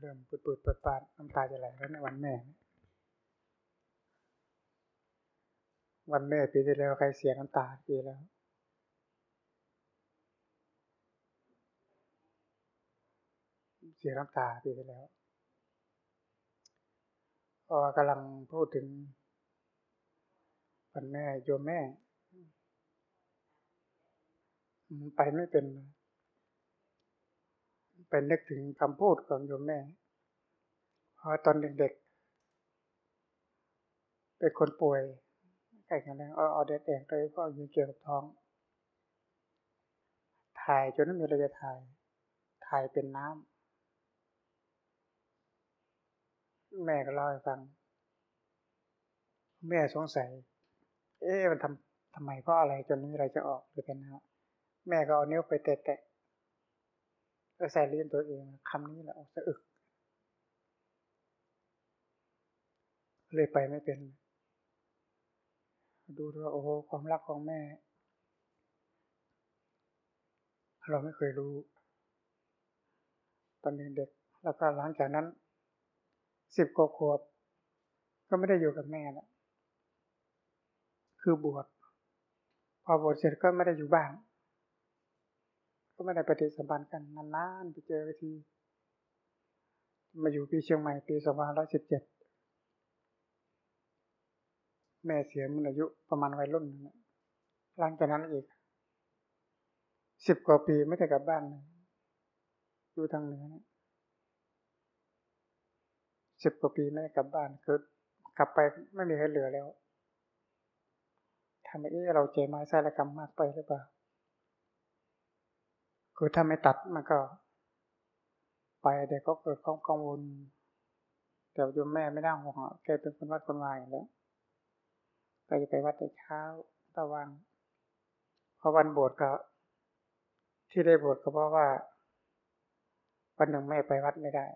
เริ่มปุดปุดปิดปาดน้ำตาจะไหลแล้วในวันแม่ วันแม่ปีที่แล้วใครเสียน้ำตาปีแล้ว เสียน้ำตาปีที่แล้วพอกำลังพูดถึงวันแม่โยมแม่ ไปไม่เป็นเป็นนึกถึงคำพูดของโยมแม่เพราะตอนเด็กๆ เป็นคนป่วยใกล้กันแล้วเอาเด็กเองเลยก็ยืนเกี่ยวกับท้อง ถ่ายจนไม่มีอะไรจะถ่าย ถ่ายเป็นน้ำ แม่ก็เล่าให้ฟัง แม่สงสัย เอ๊ะมันทำทำไมเพราะอะไรจนไม่มีอะไรจะออกหรือเป็นน้ำแม่ก็เอานิ้วไปแตะ ก็ใส่ลิ้นตัวเองคำนี้แหละสะอึก เลยไปไม่เป็น ดูด้วยโอ้โหความรักของแม่ เราไม่เคยรู้ ตอนเด็กแล้วก็หลังจากนั้นสิบกว่าขวบ ก็ไม่ได้อยู่กับแม่แล้วคือบวชพอบวชเสร็จก็ไม่ได้อยู่บ้าน ไม่ได้ปฏิสัมพันธ์กันนานๆไปเจอที มาอยู่ปีเชียงใหม่ปีสองพันร้อยสิบเจ็ดแม่เสียมันอายุประมาณวัยรุ่นหลังจากนั้นอีกสิบกว่าปีไม่ได้กลับบ้านเลยอยู่ทางเหนือนสิบกว่าปีไม่ได้กลับบ้านคือกลับไปไม่มีใครเหลือแล้วทำไมเออเราเจมาใส่ละกรรมมากไปหรือเปล่า คือถ้าไม่ตัดมันก็ ไปเด็กก็เกิดความกังวล แต่โยมแม่ไม่ได้ห่วงแกเป็นคนวัดคนวายแล้วไปจะไปวัดแต่เช้าตะวันพอวันบวชก็ ที่ได้บวชก็เพราะว่า วันหนึ่งแม่ไปวัดไม่ได้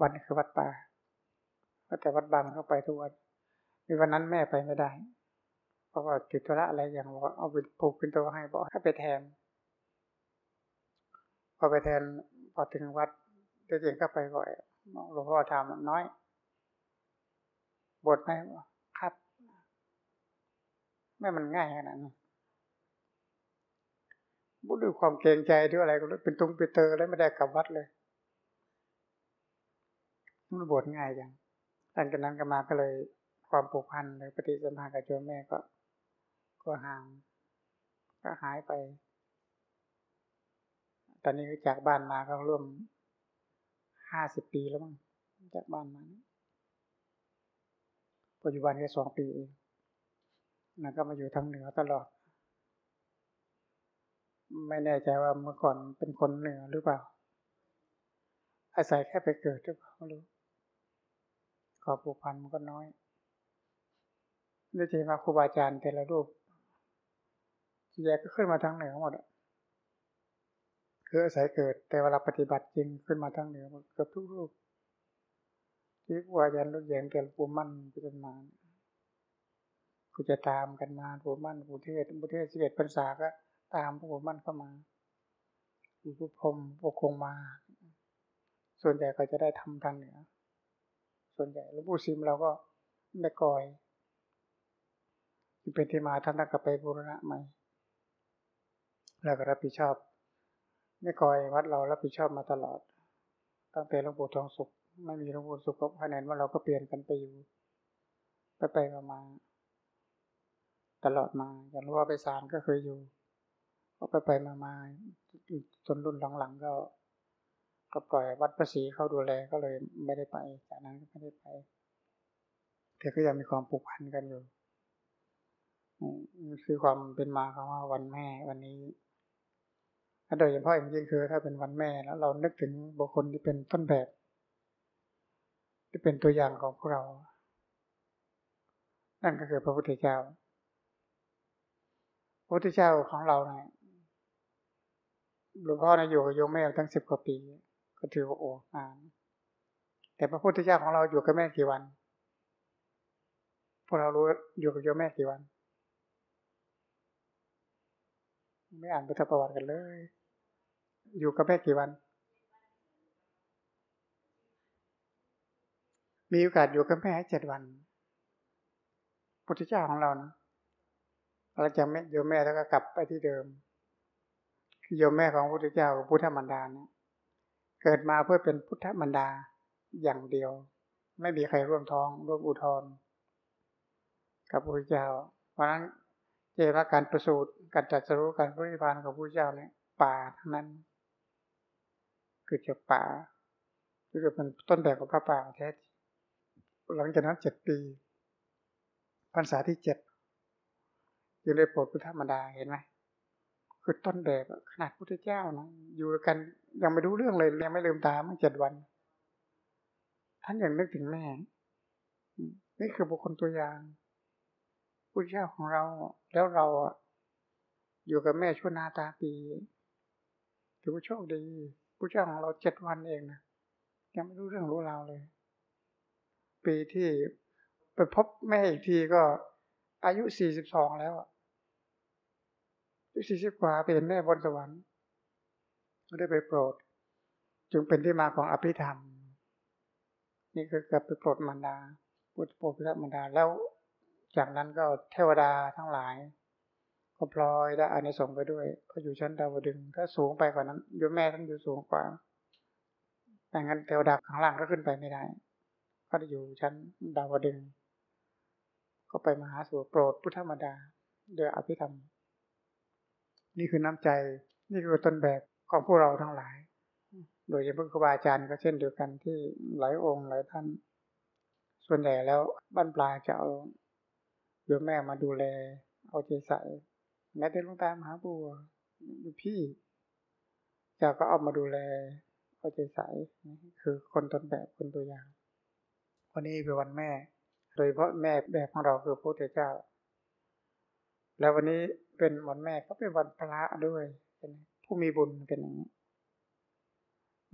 วันคือวัดป่าแต่วัดบางเข้าไปทุกวันมีวันนั้นแม่ไปไม่ได้เพราะว่าติดธุระอะไรอย่างบอกเอาไปปลูกเป็นตัวให้บอกให้ไปแทน พอไปแทนพอถึงวัดเด็กๆก็ไปบ่อยหลวงพ่อถามน้อย บทไหมครับไม่มันง่ายขนาดนั้นบุด้วยความเกรงใจด้วยอะไรก็เป็นตุ้งเป็นเตอแล้วไม่ได้กลับวัดเลยมันบทง่ายจังหลังจากนั้นก็มาก็เลยความผูกพันหรือปฏิสัมพันธ์กับโยมแม่ก็ ก็ห่าง ก็หายไป ตอนนี้จากบ้านมาก็ร่วมห้าสิบปีแล้วมั้งจากบ้านมาปัจจุบันแค่สองปีเองนะก็มาอยู่ทางเหนือตลอด ไม่แน่ใจว่าเมื่อก่อนเป็นคนเหนือหรือเปล่า อาศัยแค่ไปเกิดหรือเปล่าไม่รู้ขอผูกพันมันก็น้อยด้วยที่มาครูบาอาจารย์แต่ละรูปแยกก็ขึ้นมาทางเหนือหมดอะ คืออาศัยเกิด แต่เวลาปฏิบัติจริงขึ้นมาทั้งเหนือเกือบทุกรูปที่ว่ายันลูกแยงแก่ปูมั่นเป็นมากูจะตามกันมาปูมั่นปูเทศปูเทศสิบเอ็ดพรรษาก็ ตามปูมั่นเข้ามาปูพุพรมปูคงมา ส่วนใหญ่ก็จะได้ทำทางเหนือ ส่วนใหญ่หลวงปู่ซิมเราก็ไม่ก่อยเป็นที่มาท่านต้องกลับไปบูรณะใหม่ แล้วก็รับผิดชอบ ไม่คอยวัดเรารับผิดชอบมาตลอด ตั้งแต่หลวงปู่ทองสุข ไม่มีหลวงปู่สุขก็ภายในว่าเราก็เปลี่ยนกันไปอยู่ ไปไปมา ตลอดมา อย่างรู้ว่าไปสารก็เคยอยู่ ก็ไปไปมามาจนรุ่นหลังๆก็ก็ปล่อยวัดประสีเข้าดูแลก็เลยไม่ได้ไป จากนั้นก็ไม่ได้ไปแต่ก็ยังมีความผูกพันกันอยู่นี่คือความเป็นมาของว่าวันแม่วันนี้ โดยเฉพาะอย่างยิ่งคือ ถ้าเป็นวันแม่แล้วเรานึกถึงบุคคลที่เป็นต้นแบบ ที่เป็นตัวอย่างของพวกเรา นั่นก็คือพระพุทธเจ้า พระพุทธเจ้าของเราเนี่ยหลวงพ่อนะอยู่กับโยมแม่ตั้งสิบกว่าปี ก็ถือว่าโอ้นานแต่พระพุทธเจ้าของเราอยู่กับแม่กี่วัน พวกเรารู้อยู่กับโยมแม่กี่วัน ไม่อ่านพุทธประวัติกันเลย อยู่กับแม่กี่วัน มีโอกาสอยู่กับแม่เจ็ดวันพุทธเจ้าของเรานะเราจะไม่โยมแม่แล้วก็กลับไปที่เดิมโยมแม่ของพระพุทธเจ้าพุทธมันดาเนี่ยเกิดมาเพื่อเป็นพุทธมันดาอย่างเดียว ไม่มีใครร่วมท้องร่วมอุทธรกับพระพุทธเจ้า เพราะฉะนั้นเจว่าการประสูติการจัดสรู้การพระนิพพานของพระพุทธเจ้าเนี่ยป่าทั้งนั้น คือจากป่าคือเป็นต้นแบบของพระป่าแท้หลังจากนั้นเจ็ดปีพรรษาที่เจ็ดอยู่ในโปรดพุทธรรมดาเห็นไหมคือต้นแบบขนาดพุทธเจ้านะอยู่กันยังไม่รู้เรื่องเลยยังไม่ลืมตาเมื่อเจ็ดวัน ท่านยังนึกถึงแม่นี่คือบุคคลตัวอย่างพุทธเจ้าของเราแล้วเราอยู่กับแม่ชั่วนาตาปี ถือว่าโชคดี พุทธเจ้าของเราเจ็ดวันเองนะยังไม่รู้เรื่องรู้ราวเลย ปีที่ไปพบแม่อีกทีก็อายุสี่สิบสองแล้วอายุสี่สิบกว่าเป็นแม่บนสวรรค์ไม่ได้ไปโปรด จึงเป็นที่มาของอภิธรรม นี่คือกับไปโปรดมารดาพุทธโปรดพระมารดาแล้วจากนั้นก็เทวดาทั้งหลาย ก็พลอยได้อานิสงส์ไปด้วยก็อยู่ชั้นดาวดึง ถ้าสูงไปกว่านั้นโยมแม่ท่านอยู่สูงกว่าแต่งั้นเทวดาข้างล่างก็ขึ้นไปไม่ได้ ก็จะอยู่ชั้นดาวดึง ก็ไปมหาสูโปรดพุทธมดาโดยอภิธรรม นี่คือน้ำใจ นี่คือต้นแบบของพวกเราทั้งหลาย โดยเฉพาะครูบาอาจารย์ก็เช่นเดียวกันที่หลายองค์หลายท่าน ส่วนใหญ่แล้วบ้านปลายจะเอาโยมแม่มาดูแลเอาใจใส่ แม้แต่ลุงตามหาบัวพี่จะก็เอามาดูแลเอาใจใส่คือคนต้นแบบคนตัวอย่าง วันนี้เป็นวันแม่ โดยเฉพาะแม่แบบของเราคือพระพุทธเจ้า แล้ววันนี้เป็นวันแม่ก็เป็นวันพระด้วยเป็นผู้มีบุญเป็นอย่างนี้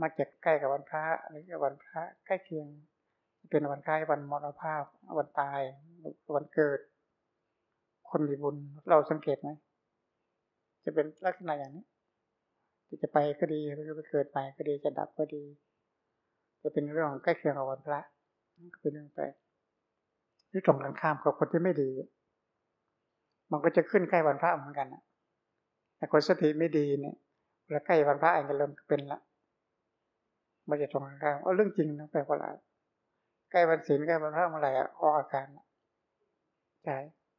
มักจะใกล้กับวันพระหรือกับวันพระใกล้เคียง เป็นวันคล้ายวันมรณภาพ วันตายวันเกิด คนมีบุญเราสังเกตไหม จะเป็นลักษณะอย่างนี้จะไปก็ดีจะเกิดไปก็ดีจะดับก็ดี จะเป็นเรื่องใกล้เคียงกับวันพระก็เป็นเรื่องแปลกที่ตรงกันข้ามกับคนที่ไม่ดี มันก็จะขึ้นใกล้วันพระเหมือนกันแต่คนสติไม่ดีเนี่ยเวลาใกล้วันพระเองก็เริ่มเป็นละมันจะตรงกันข้ามเอาเรื่องจริงนะแปลว่าอะไรใกล้วันศีลใกล้วันพระเมื่อไหร่ออกอาการใช่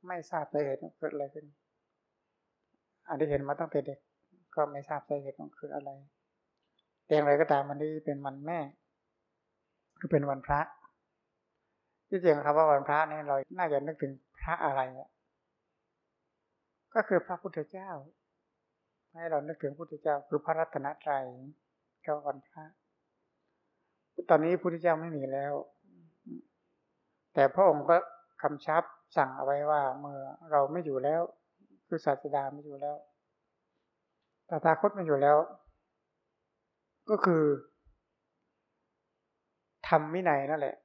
ไม่ทราบสาเหตุเกิดอะไรขึ้น อันที่เห็นมาตั้งแต่เด็ก ก็ไม่ทราบสาเหตุของคืออะไรแต่อย่างไรก็ตามวันนี้เป็นวันแม่คือเป็นวันพระที่จริงครับว่าวันพระนี่เราน่าจะนึกถึงพระอะไรก็คือพระพุทธเจ้า ให้เรานึกถึงพุทธเจ้า คือพระรัตนตรัยก็วันพระ ตอนนี้พุทธเจ้าไม่มีแล้ว แต่พระองค์ก็คำชับสั่งเอาไว้ว่าเมื่อเราไม่อยู่แล้ว คือศาสดาไม่อยู่แล้วตถาคตมาอยู่แล้ว ก็คือทำวินัยนั่นแหละ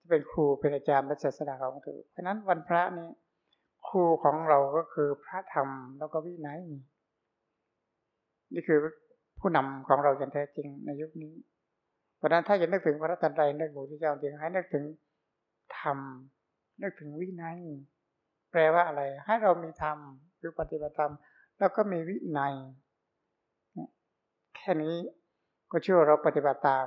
จะเป็นครูเป็นอาจารย์เป็นศาสดาของเธอเพราะนั้นวันพระนี้ครูของเราก็คือพระธรรมแล้วก็วินัยนี่คือผู้นำของเราอย่างแท้จริงในยุคนี้ เพราะนั้นถ้าจะนึกถึงพระรัตนตรัยนึกถึงพระเจ้าจริงให้นึกถึงธรรมนึกถึงวินัย แปลว่าอะไร ให้เรามีธรรมคือปฏิบัติธรรม แล้วก็มีวินัย แค่นี้ก็เชื่อเราปฏิบัติตาม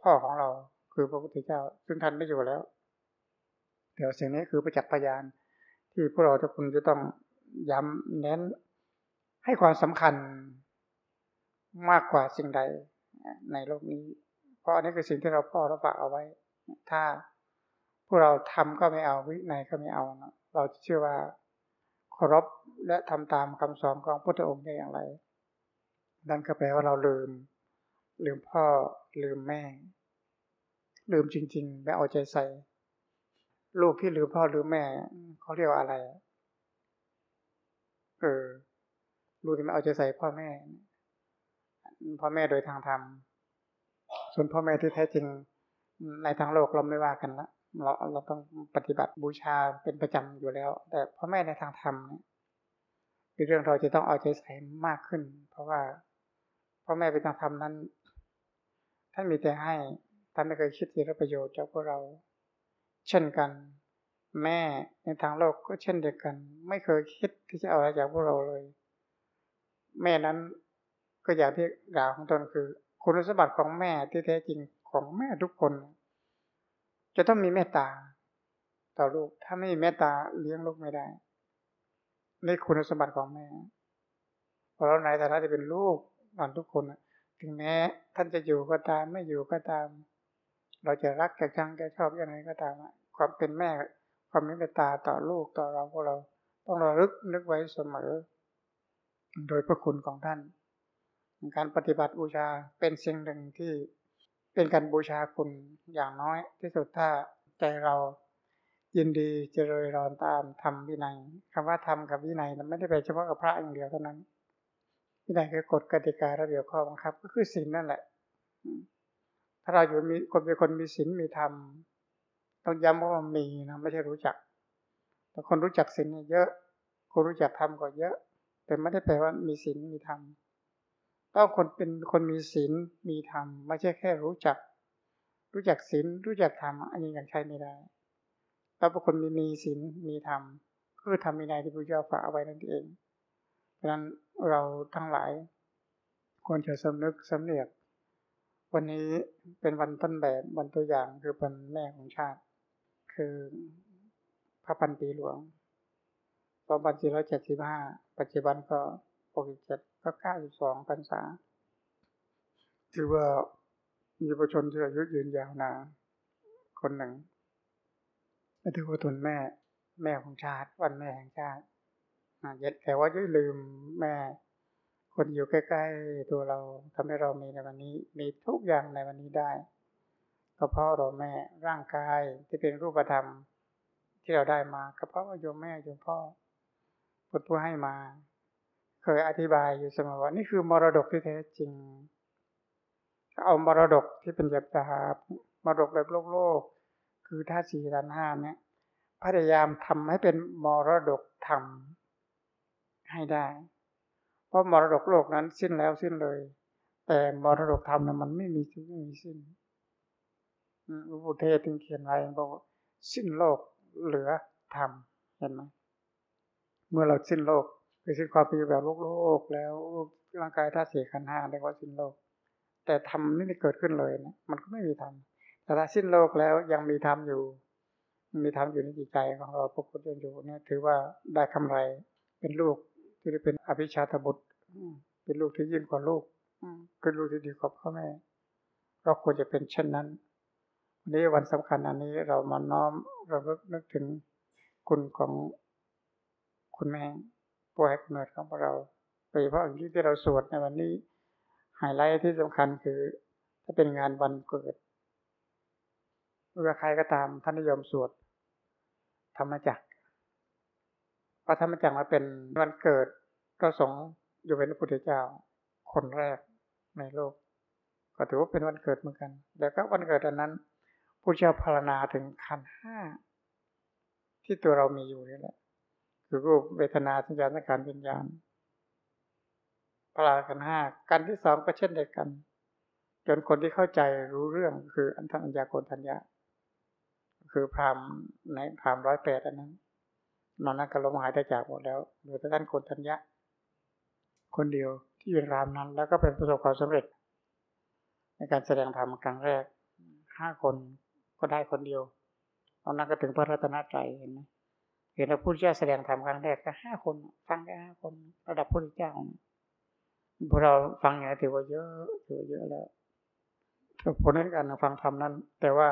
พ่อของเราคือพระพุทธเจ้า ซึ่งท่านไม่อยู่แล้ว เดี๋ยวสิ่งนี้คือประจักษ์พยาน ที่พวกเราทุกคนจะต้องย้ำเน้น ให้ความสำคัญมากกว่าสิ่งใดในโลกนี้ เพราะอันนี้คือสิ่งที่เราพ่อเราฝากเอาไว้ ถ้า พวกเราทำก็ไม่เอาวินัยก็ไม่เอาเราเชื่อว่าเคารพและทำตามคำสอนของพระองค์ได้อย่างไร นั่นก็แปลว่าเราลืม ลืมพ่อลืมแม่ ลืมจริง ๆ ไม่เอาใจใส่ ลูกที่ลืมพ่อลืมแม่เขาเรียกว่าอะไรเออลูกที่ไม่เอาใจใส่พ่อแม่ พ่อแม่โดยทางธรรมส่วนพ่อแม่ที่แท้จริงในทางโลกเราไม่ว่ากันละ เราเราต้องปฏิบัติบูชาเป็นประจำอยู่แล้ว แต่พ่อแม่ในทางธรรมเนี่ยเป็นเรื่องเราจะต้องเอาใจใส่มากขึ้น เพราะว่าพ่อแม่เป็นทางธรรมนั้น ท่านมีแต่ให้ท่านไม่เคยคิดที่จะประโยชน์จากพวกเรา เช่นกัน แม่ในทางโลกก็เช่นเดียวกัน ไม่เคยคิดที่จะเอาอะไรจากพวกเราเลย แม่นั้นก็อย่างที่กล่าวของตนคือ คุณสมบัติของแม่ที่แท้จริงของแม่ทุกคน จะต้องมีเมตตา ต่อลูก ถ้าไม่มีเมตตาเลี้ยงลูกไม่ได้นี่คุณสมบัติของแม่พราะเราในฐานะที่เป็นลูกกันทุกคนถึงแม้ท่านจะอยู่ก็ตามไม่อยู่ก็ตาม เราจะรักจะชังจะชอบยังไงก็ตามความเป็นแม่ความเมตตาต่อลูกต่อเราพวกเรา ต้องระลึกนึกไว้เสมอ โดยพระคุณของท่าน การปฏิบัติบูชาเป็นสิ่งหนึ่งที่ เป็นการบูชาคุณอย่างน้อยที่สุดถ้าใจเรายินดีเจริญรอนตามทำวินัยคำว่าทำกับวินัยมันไม่ได้ไปเฉพาะกับพระอย่างเดียวเท่านั้นวินัยคือกฎกติการะเบียบข้อบังคับ ก็คือศีลนั่นแหละ ถ้าเราอยู่มีคนเป็นคนมีศีลมีธรรมต้องย้ำว่ามันมีนะไม่ใช่รู้จัก แต่คนรู้จักศีลเยอะ คนรู้จักธรรมก็เยอะ แต่ไม่ได้แปลว่ามีศีลมีธรรม ต้องคนเป็นคนมีศีลมีธรรมไม่ใช่แค่รู้จัก รู้จักศีลรู้จักธรรมอันนี้ยังใช้ไม่ได้ถ้าบุคคลมีมีศีลมีธรรมคือทำมีนายที่พระเจ้าฝากเอาไว้นั่นเองเพราะนั้นเราทั้งหลายควรจะสำนึกสำเนียก วันนี้เป็นวันต้นแบบวันตัวอย่างคือเป็นแม่ของชาติ คือพระพันปีหลวง2475 ปัจจุบันก็ 67 ก็92พรรษา ถือว่ามีประชนที่อายุยืนยาวนานคนหนึ่งถือว่าตุนแม่แม่ของชาติ วันแม่แห่งชาติแต่ว่าอย่าลืมแม่ คนอยู่ใกล้ ๆ ตัวเราทำให้เรามีในวันนี้ มีทุกอย่างในวันนี้ได้ก็เพราะเราแม่ร่างกายที่เป็นรูปธรรมที่เราได้มาก็เพราะว่าโยมแม่โยมพ่อพุทธผู้ให้มา เคยอธิบายอยู่เสมอว่านี่คือมรดกที่แท้จริง เอามรดกที่เป็นแบบแบบมรดกแบบโลกโลก คือธาตุสี่ธาตุห้าเนี่ยพยายามทำให้เป็นมรดกธรรมให้ได้ เพราะมรดกโลกนั้นสิ้นแล้วสิ้นเลย แต่มรดกธรรมนั้นมันไม่มีที่ไม่มีสิ้นพระพุทธเทศจึงเขียนไว้บอกสิ้นโลกเหลือธรรมเห็นไหมเมื่อเราสิ้นโลก คือสิ้นความเป็นอยู่แบบโลกโลกแล้วร่างกายธาตุสี่ขันห้าเรียกว่าสิ้นโลก แต่ธรรมไม่ได้เกิดขึ้นเลยนะมันก็ไม่มีธรรมแต่ถ้าสิ้นโลกแล้วยังมีธรรมอยู่ มีธรรมอยู่ในจิตใจของเราพวกคนอยู่เนี่ยถือว่าได้คำไรเป็นลูกที่ได้เป็นอภิชาตบุตรเป็นลูกที่ยิ่งกว่าลูกเป็นลูกที่ดีกว่าพ่อแม่ เราควรจะเป็นเช่นนั้นวันนี้วันสำคัญอันนี้เรามาน้อมเราก็นึกถึงคุณของคุณแม่ ผู้ให้กเนิดของเราโดยเฉพาะอย่างที่เราสวดในวันนี้ไฮไลท์ที่สำคัญคือ ถ้าเป็นงานวันเกิดเมื่อใครก็ตามท่านนิยมสวดธรรมจักรพระธรรมจักรมาเป็นวันเกิดก็สงอยู่เป็นพระพุทธเจ้า คนแรกในโลก ก็ถือว่าเป็นวันเกิดเหมือนกัน แล้วก็วันเกิดอันนั้นผู้เจ้าพารณาถึงขันห้าที่ตัวเรามีอยู่นี่แหละ คือรูปเวทนาสัญญาสังขารวิญญาณพราขันห้ากันที่สองก็เช่นเดียวกัน จนคนที่เข้าใจรู้เรื่องคืออันทัญญาโกนทัญญาคือพรามในพรามร้อยแปดอันนั้นนอนนั้นก็ลมหายใจจากหมดแล้วเหลือแต่ท่านโกนทัญญะคนเดียวที่อยู่รามนั้น แล้วก็เป็นประสบความสำเร็จ ในการแสดงธรรมครั้งแรกห้าคนก็ได้คนเดียวตอนนั้นก็ถึงพระรัตนตรัยเห็นไหม เห็นพระพุทธเจ้าแสดงธรรมครั้งแรกก็ห้าคน ฟังแค่ห้าคน ระดับพระพุทธเจ้าพวกเราฟังอย่างนี้ถือว่าเยอะถือว่าเยอะแล้วผลในการฟังธรรมนั้น แต่ว่า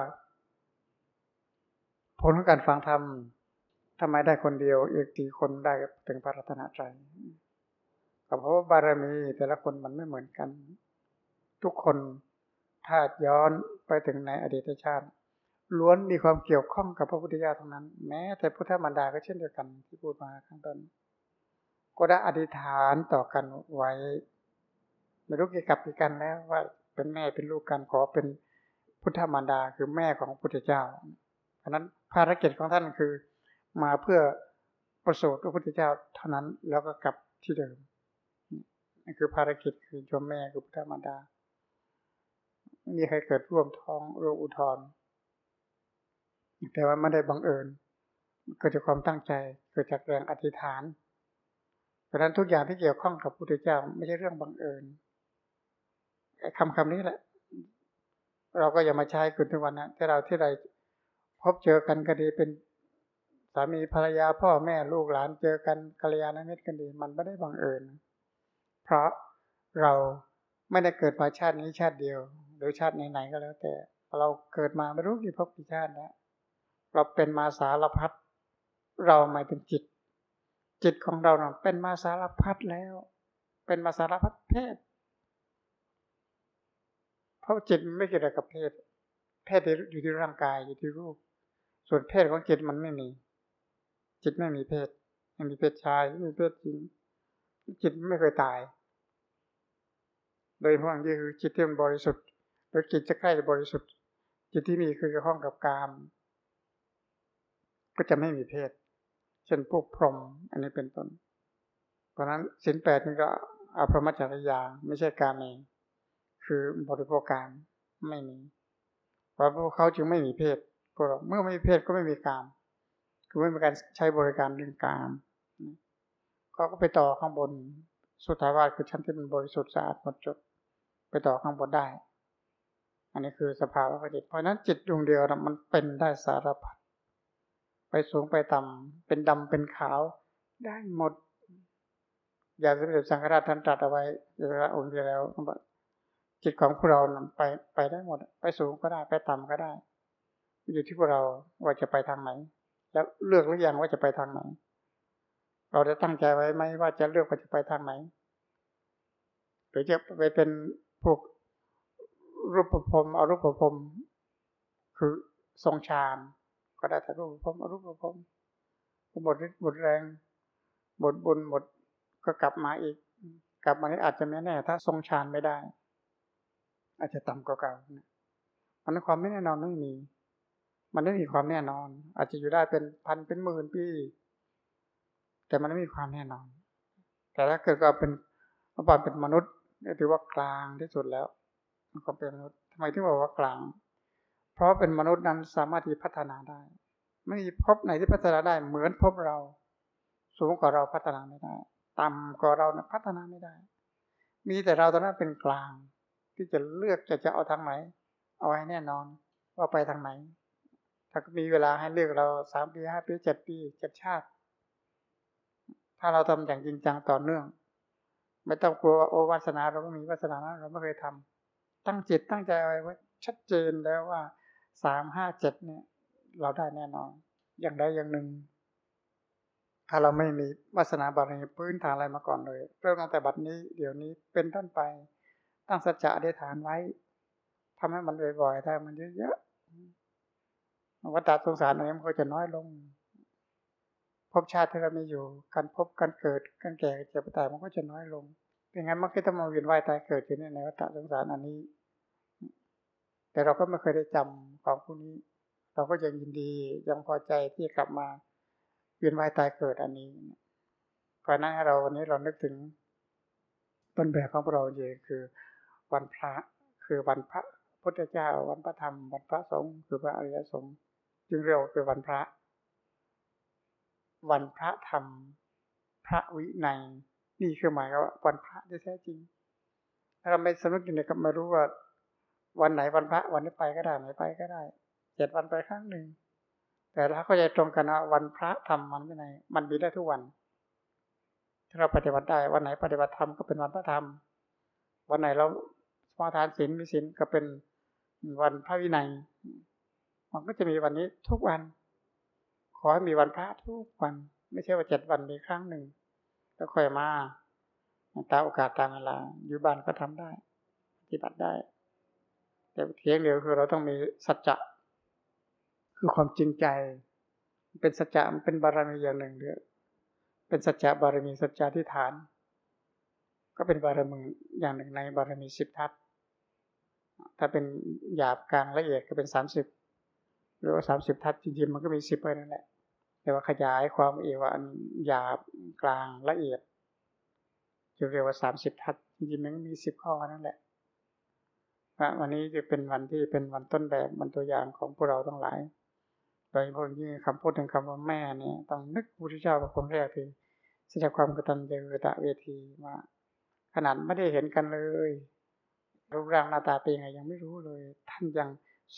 ผลของการฟังธรรมทำไมได้คนเดียวอีกกี่คนได้ถึงพระรัตนตรัยก็เพราะว่าบารมีแต่ละคนมันไม่เหมือนกัน ทุกคนถ้าย้อนไปถึงในอดีตชาติ ล้วนมีความเกี่ยวข้องกับพระพุทธเจ้าทั้งนั้น แม้แต่พุทธมารดาก็เช่นเดียวกันที่พูดมาข้างต้นก็ได้อธิษฐานต่อกันไว้ไม่รู้กี่กับกี่กันแล้วว่าเป็นแม่เป็นลูกกันขอเป็นพุทธมารดาคือแม่ของพระพุทธเจ้าเพราะนั้นภารกิจของท่านคือมาเพื่อประสูติพระพุทธเจ้าเท่านั้นแล้วก็กลับที่เดิมนี่คือภารกิจคือชมแม่คือพุทธมารดาไม่มีใครเกิดร่วมท้องร่วมอุทธร แต่ว่าไม่ได้บังเอิญ เกิดจากความตั้งใจ เกิดจากแรงอธิษฐานเพราะนั้นทุกอย่างที่เกี่ยวข้องกับพระพุทธเจ้าไม่ใช่เรื่องบังเอิญคำคำนี้แหละ เราก็อย่ามาใช้คุณทุกวันนะที่เราที่ไรพบเจอกันก็ดีเป็นสามีภรรยาพ่อแม่ลูกหลานเจอกันกัลยาณมิตรกันดี มันไม่ได้บังเอิญ เพราะเราไม่ได้เกิดมาชาตินี้ชาติเดียว หรือชาติไหนๆก็แล้ว แต่เราเกิดมาไม่รู้กี่ภพกี่ชาติแล้ว เราเป็นมาสารพัดเราหมายถึงจิต จิตของเราเเป็นมาสารพัดแล้ว เป็นมาสารพัดเพศเพราะจิตไม่เกี่ยวกับเพศ เพศอยู่ที่ร่างกายอยู่ที่รูป ส่วนเพศของจิตมันไม่มี จิตไม่มีเพศไม่มีเพศชายไม่มีเพศหญิงจิตไม่เคยตาย โดยพวกนี้คือจิตที่มันบริสุทธิ์โดยจิตจะใกล้จะบริสุทธิ์ จิตที่มีคือข้องกับกาม ก็จะไม่มีเพศ เช่นพวกพรหมอันนี้เป็นต้น เพราะนั้นสินแปดนี่ก็อภรมจริยาไม่ใช่การเองคือบริโภคการไม่มี เพราะพวกเขาจึงไม่มีเพศพวกเราเมื่อไม่มีเพศก็ไม่มีการคือไม่มีการใช้บริการเรื่องการเขาก็ไปต่อข้างบนสุท้าว่าคือชั้นที่มันบริสุทธิ์สะอาดหมดจดไปต่อข้างบนได้ อันนี้คือสภาวะจิต เพราะนั้นจิตดวงเดียวมันเป็นได้สารพัด ไปสูงไปต่ำเป็นดำเป็นขาว ได้หมด อย่างสมเด็จสังฆราชท่านตรัสเอาไว้เวลาองค์ที่แล้วจิตของพวกเราไปไปได้หมด ไปสูงก็ได้ไปต่ำก็ได้ อยู่ที่พวกเราว่าจะไปทางไหน แล้วเลือกหรือยังว่าจะไปทางไหน เราจะตั้งใจไว้ไหมว่าจะเลือกว่าจะไปทางไหนหรือจะไปเป็นพวกรูปภพเอารูปภพคือทรงฌาน ก็ได้แต่รูปภพอรูปภพหมดฤทธิ์หมดแรง หมดบุญหมดก็กลับมาอีก กลับมานี้อาจจะไม่แน่ ถ้าทรงฌานไม่ได้ อาจจะต่ำกว่าเก่ามันความไม่แน่นอนไม่มี มันไม่มีความแน่นอน อาจจะอยู่ได้เป็นพันเป็นหมื่นปีแต่มันไม่มีความแน่นอน แต่ถ้าเกิดก็เป็นควาเป็นมนุษย์ถือว่ากลางที่สุดแล้วมันก็เป็นมนุษย์ทำไมถึงบอกว่ากลาง เพราะเป็นมนุษย์นั้นสามารถที่พัฒนาได้ ไม่มีพบไหนที่พัฒนาได้ เหมือนพบเรา สูงกว่าเราพัฒนาไม่ได้ ต่ำกว่าเรานะพัฒนาไม่ได้ มีแต่เราตอนนั้นเป็นกลาง ที่จะเลือกจะจะเอาทางไหน เอาให้แน่นอนว่าไปทางไหน ถ้ามีเวลาให้เลือกเราสามปีห้าปีเจ็ดปีเจ็ดชาติ ถ้าเราทำอย่างจริงจังต่อเนื่อง ไม่ต้องกลัวโอวาสนาเราไม่มีวาสนาเราไม่เคยทำตั้งจิตตั้งใจเอาไว้ชัดเจนแล้วว่า สามห้าเจ็ดเนี่ย เราได้แน่นอน อย่างใดอย่างหนึ่ง ถ้าเราไม่มีวาสนาบารมีพื้นฐานอะไรมาก่อนเลย เริ่มตั้งแต่บัดนี้ เดี๋ยวนี้เป็นต้นไป ตั้งสัจจะอธิษฐานไว้ทำให้มันบ่อยๆถ้ามันเยอะๆวัฏสงสารอะไรมันก็จะน้อยลงภพชาติที่เรามีอยู่การพบการเกิดการแก่เจ็บตายมันก็จะน้อยลงเป็นงั้นมันก็ต้องมาเวียนว่ายตายเกิดอยู่ในวัฏสงสารอันนี้ แต่เราก็ไม่เคยได้จำของพวกนี้ เราก็ยังยินดียังพอใจที่กลับมาเวียนว่ายตายเกิดอันนี้เพราะนั้นเราวันนี้เรานึกถึงต้นแบบของเราเองคือวันพระคือวันพระพุทธเจ้า วันพระธรรม วันพระสงฆ์คือพระอริยสงฆ์จึงเรียกว่าเป็นวันพระ วันพระธรรม พระวินัยนี่คือหมายว่าวันพระที่แท้จริงถ้าเราไม่สำนึกอยู่ในก็ไม่รู้ว่า วันไหนวันพระวันนี้ไปก็ได้ไหนไปก็ได้เจ็ดวันไปครั้งหนึ่ง แต่ถ้าเข้าใจตรงกันว่าวันพระทำมันไม่ไหนมันมีได้ทุกวันถ้าเราปฏิบัติได้วันไหนปฏิบัติธรรมก็เป็นวันพระธรรม วันไหนเราสมาทานศีลมีศีลก็เป็นวันพระวินัย มันก็จะมีวันนี้ทุกวัน ขอให้มีวันพระทุกวัน ไม่ใช่ว่าเจ็ดวันมีครั้งหนึ่งแล้วค่อยมาตามโอกาสตามเวลาอยู่บ้านก็ทำได้ปฏิบัติได้ แต่เทียงเดียวคือเราต้องมีสัจจะคือความจริงใจ เป็นสัจจะมันเป็นบารมีอย่างหนึ่งเดียเป็นสัจจะบารมีสัจจะที่ฐาน ก็เป็นบารมีอย่างหนึ่งในบารมีสิบทัศถ้าเป็นหยาบกลางละเอียดก็เป็นสามสิบหรือว่าสามสิบทัศจริงๆมันก็มีสิบไปนั่นแหละแต่ว่าขยายความเอว่าหยาบกลางละเอียดจะเรียกว่าสามสิบทัศจริงๆมันมีสิบข้อนั่นแหละ วันนี้จะเป็นวันที่เป็นวันต้นแบบวันตัวอย่างของพวกเราทั้งหลาย โดยเฉพาะยิ่งคำพูดถึงคำว่าแม่เนี่ยต้องนึกพระพุทธเจ้าเป็นคนแรกคือแสดงความกตัญญูกตเวทีว่าขนาดไม่ได้เห็นกันเลยรูปร่างหน้าตาเป็นยังไงยังไม่รู้เลย ท่านยัง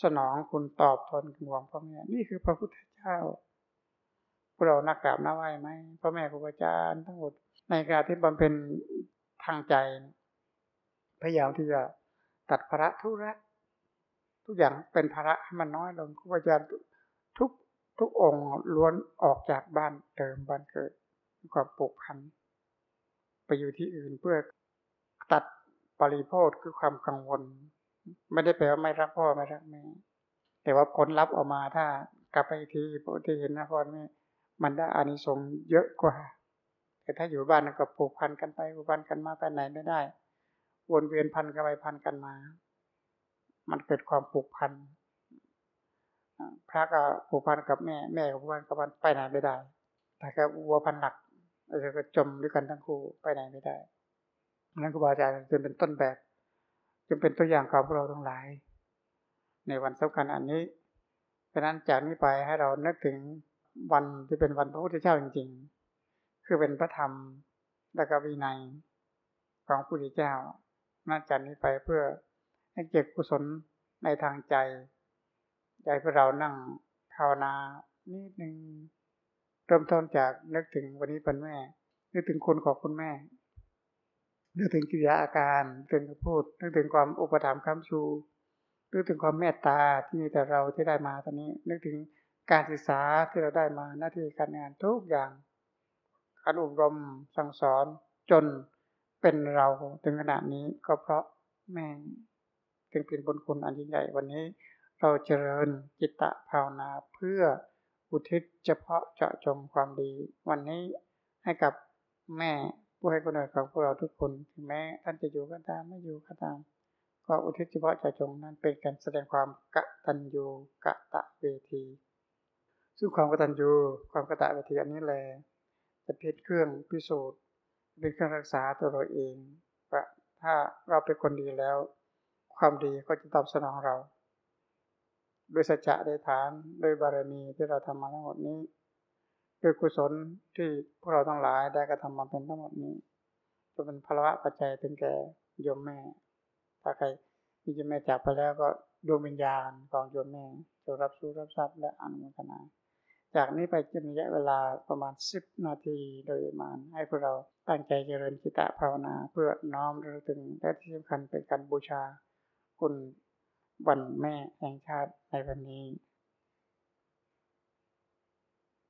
สนองคุณตอบทนคุณหวงพ่อแม่นี่คือพระพุทธเจ้าพวกเรานักกราบนักไหว้ไหมพ่อแม่ครูอาจารย์ทั้งหมดในการที่บำเพ็ญทางใจ พยายามที่จะ ตัดภาระทุระทุกอย่างเป็นภาระให้มันน้อยลงครูอาจารย์ทุกทุกองค์ล้วนออกจากบ้านเดิมบ้านเกิดความปลูกพันไปอยู่ที่อื่นเพื่อตัดปริโภคคือความกังวล ไม่ได้แปลว่าไม่รักพ่อไม่รักแม่แต่ว่าผลลัพธ์ออกมาถ้ากลับไปทีปกติเห็นนะพ่อแม่มันได้อานิสงส์เยอะกว่า แต่ถ้าอยู่บ้านก็ปลูกพันกันไปปลูกพันกันมาไปไหนไม่ได้ วนเวียนพันกันไปพันกันมา มันเกิดความผูกพันพระก็ผูกพันกับแม่ แม่ก็ผูกพันกับมันไปไหนไม่ได้แต่ก็วัวพันหนักเราก็จมด้วยกันทั้งคู่ไปไหนไม่ได้นั้นครูบาอาจารย์จึงเป็นต้นแบบจึงเป็นตัวอย่างของพวกเราทั้งหลาย ในวันสำคัญอันนี้เพราะนั้นจากนี้ไปให้เรานึกถึงวันที่เป็นวันพระพุทธเจ้าจริง ๆ คือเป็นพระธรรมและก็วินัยของพระพุทธเจ้า น่าจากนี้ไปเพื่อให้เก็บกุศลในทางใจใจพวกเรานั่งภาวนานิดหนึ่งเริ่มต้นจากนึกถึงวันนี้เป็นแม่นึกถึงคุณของคุณแม่นึกถึงกิริยาอาการนึกถึงพูดนึกถึงความอุปถัมภ์คำชูนึกถึงความเมตตาที่มีแต่เราที่ได้มาตอนนี้ นึกถึงการศึกษาที่เราได้มาหน้าที่การงานทุกอย่างการอบรมสั่งสอนจน เป็นเราถึงขนาดนี้ก็เพราะแม่จึงเป็นบุญคุณอันยิ่งใหญ่วันนี้ เราเจริญจิตตะภาวนาเพื่ออุทิศเฉพาะเจาะจงความดี วันนี้ให้กับแม่ผู้ให้กำเนิดของพวกเราทุกคนถึงแม้ท่านจะอยู่ก็ตามไม่อยู่ก็ตาม ก็อุทิศเฉพาะเจาะจงนั้นเป็นการแสดงความกตัญญูกะตะเวที ซึ่งความกตัญญูความกะตะเวทีอันนี้แหละจะเป็นเครื่องพิสูจน์ เป็นเครื่องรักษาตัวเราเองว่าถ้าเราเป็นคนดีแล้ว ความดีก็จะตอบสนองเราด้วยสัจจะได้ฐานด้วยบารมีที่เราทำมาทั้งหมดนี้ด้วยกุศลที่พวกเราทั้งหลายได้กระทำมาเป็นทั้งหมดนี้จะเป็นภาวะปัจจัยถึงแก่โยมแม่ ถ้าใครที่จะแม่จากไปแล้วก็ดวงวิญญาณของโยมแม่จะรับสู้รับทรัพย์และอนุโมทนา จากนี้ไปจะมีระยะเวลาประมาณสิบนาทีโดยประมาณ ให้พวกเราตั้งใจเจริญจิตะภาวนา เพื่อน้อมระลึกถึงและที่สำคัญเป็นการบูชาคุณวันแม่แห่งชาติในวันนี้